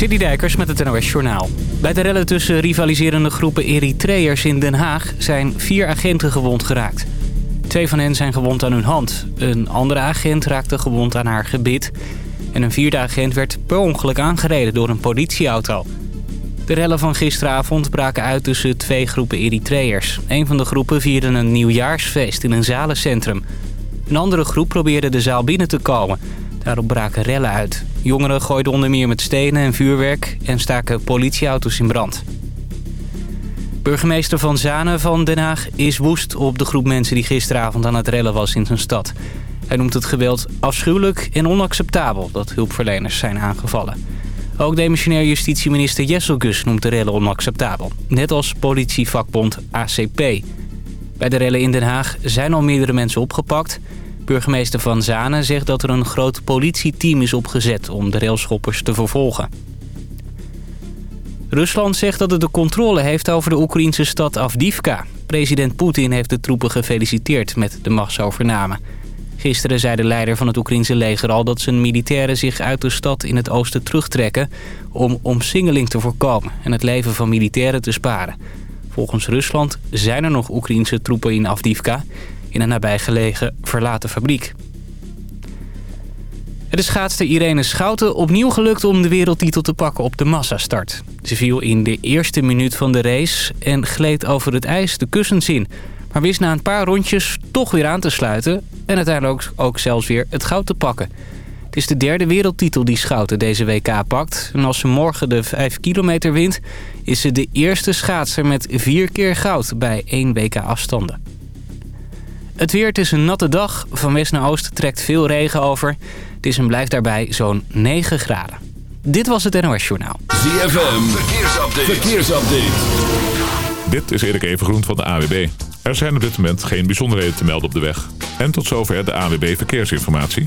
City Dijkers met het NOS Journaal. Bij de rellen tussen rivaliserende groepen Eritreërs in Den Haag zijn vier agenten gewond geraakt. Twee van hen zijn gewond aan hun hand. Een andere agent raakte gewond aan haar gebit. En een vierde agent werd per ongeluk aangereden door een politieauto. De rellen van gisteravond braken uit tussen twee groepen Eritreërs. Een van de groepen vierde een nieuwjaarsfeest in een zalencentrum. Een andere groep probeerde de zaal binnen te komen. Daarop braken rellen uit. Jongeren gooiden onder meer met stenen en vuurwerk en staken politieauto's in brand. Burgemeester Van Zanen van Den Haag is woest op de groep mensen die gisteravond aan het rellen was in zijn stad. Hij noemt het geweld afschuwelijk en onacceptabel dat hulpverleners zijn aangevallen. Ook demissionair justitieminister Jesselgus noemt de rellen onacceptabel. Net als politievakbond ACP. Bij de rellen in Den Haag zijn al meerdere mensen opgepakt. Burgemeester Van Zanen zegt dat er een groot politieteam is opgezet om de railschoppers te vervolgen. Rusland zegt dat het de controle heeft over de Oekraïnse stad Avdivka. President Poetin heeft de troepen gefeliciteerd met de machtsovername. Gisteren zei de leider van het Oekraïnse leger al dat zijn militairen zich uit de stad in het oosten terugtrekken... om omsingeling te voorkomen en het leven van militairen te sparen. Volgens Rusland zijn er nog Oekraïnse troepen in Avdivka... in een nabijgelegen verlaten fabriek. Het is schaatster Irene Schouten opnieuw gelukt om de wereldtitel te pakken op de massastart. Ze viel in de eerste minuut van de race en gleed over het ijs de kussens in... maar wist na een paar rondjes toch weer aan te sluiten... en uiteindelijk ook, zelfs weer het goud te pakken. Het is de derde wereldtitel die Schouten deze WK pakt. En als ze morgen de 5 kilometer wint... is ze de eerste schaatser met vier keer goud bij één WK afstanden. Het weer, het is een natte dag. Van west naar oost trekt veel regen over. Het is en blijft daarbij zo'n 9 graden. Dit was het NOS Journaal. ZFM, verkeersupdate. verkeersupdate. Dit is Erik Evengroen van de AWB. Er zijn op dit moment geen bijzonderheden te melden op de weg. En tot zover de AWB Verkeersinformatie.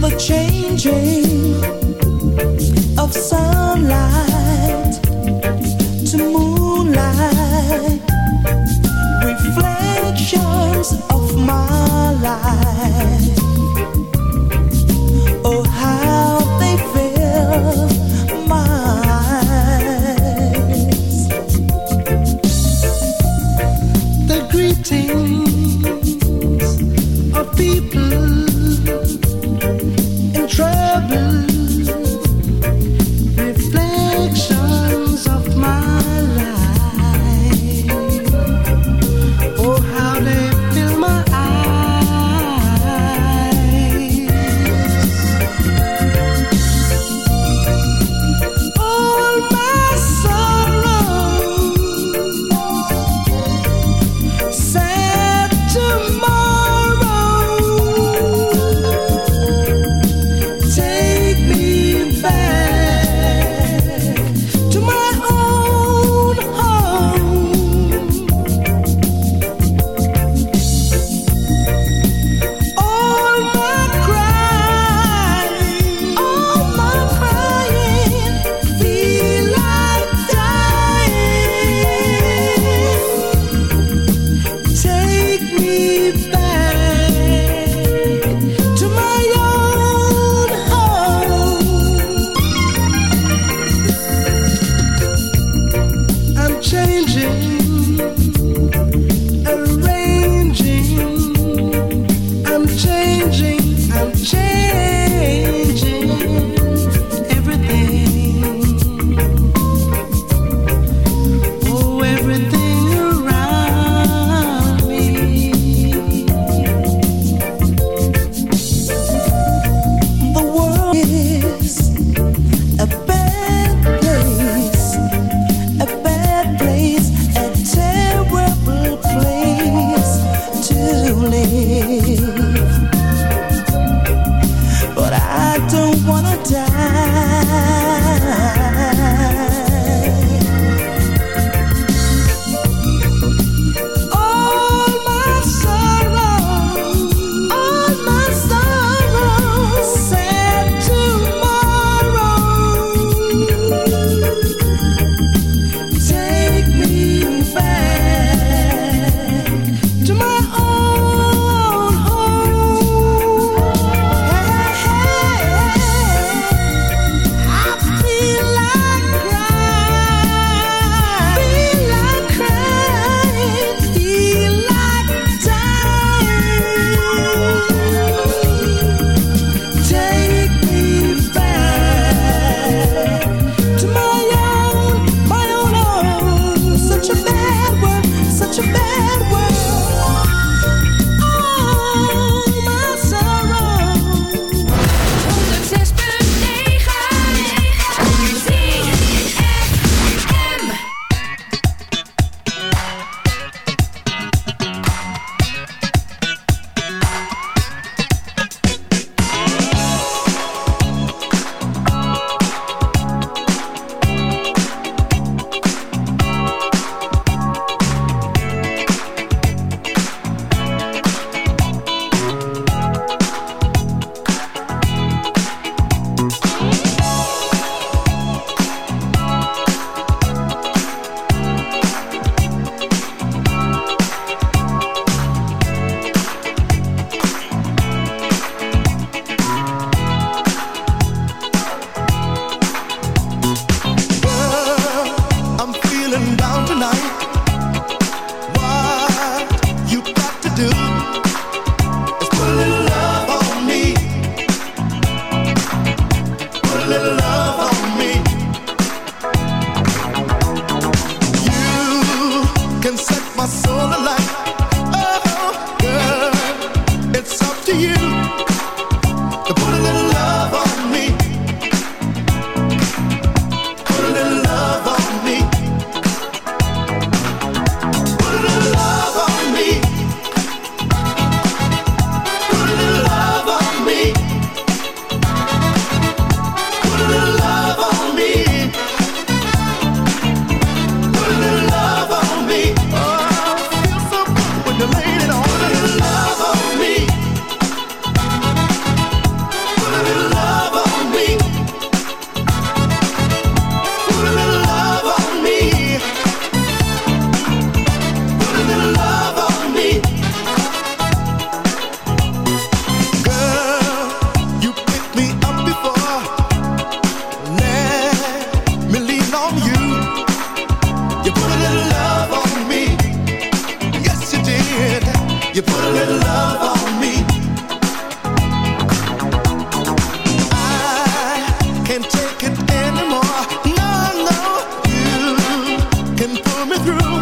The changing of sunlight to moonlight reflections of my life through.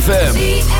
ZFM.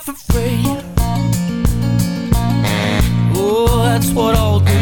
for free. Oh, that's what I'll do.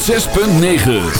106.9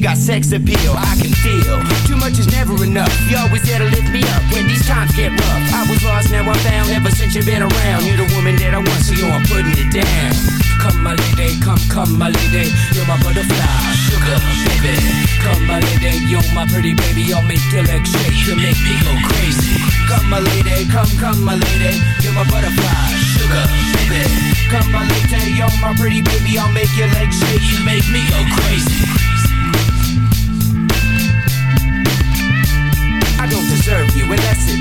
got sex appeal. I can feel too much is never enough. You always there to lift me up when these times get rough. I was lost, now I'm found. Ever since you've been around, you're the woman that I want, so yo, I'm putting it down. Come, my lady, come, come, my lady, you're my butterfly, sugar, baby. Come, my lady, you're my pretty baby, I'll make your legs shake, you make me go crazy. Come, my lady, come, come, my lady, you're my butterfly, sugar, baby. Come, my lady, you're my pretty baby, I'll make your legs shake, you make me go crazy.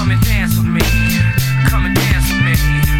Come and dance with me. Come and dance with me.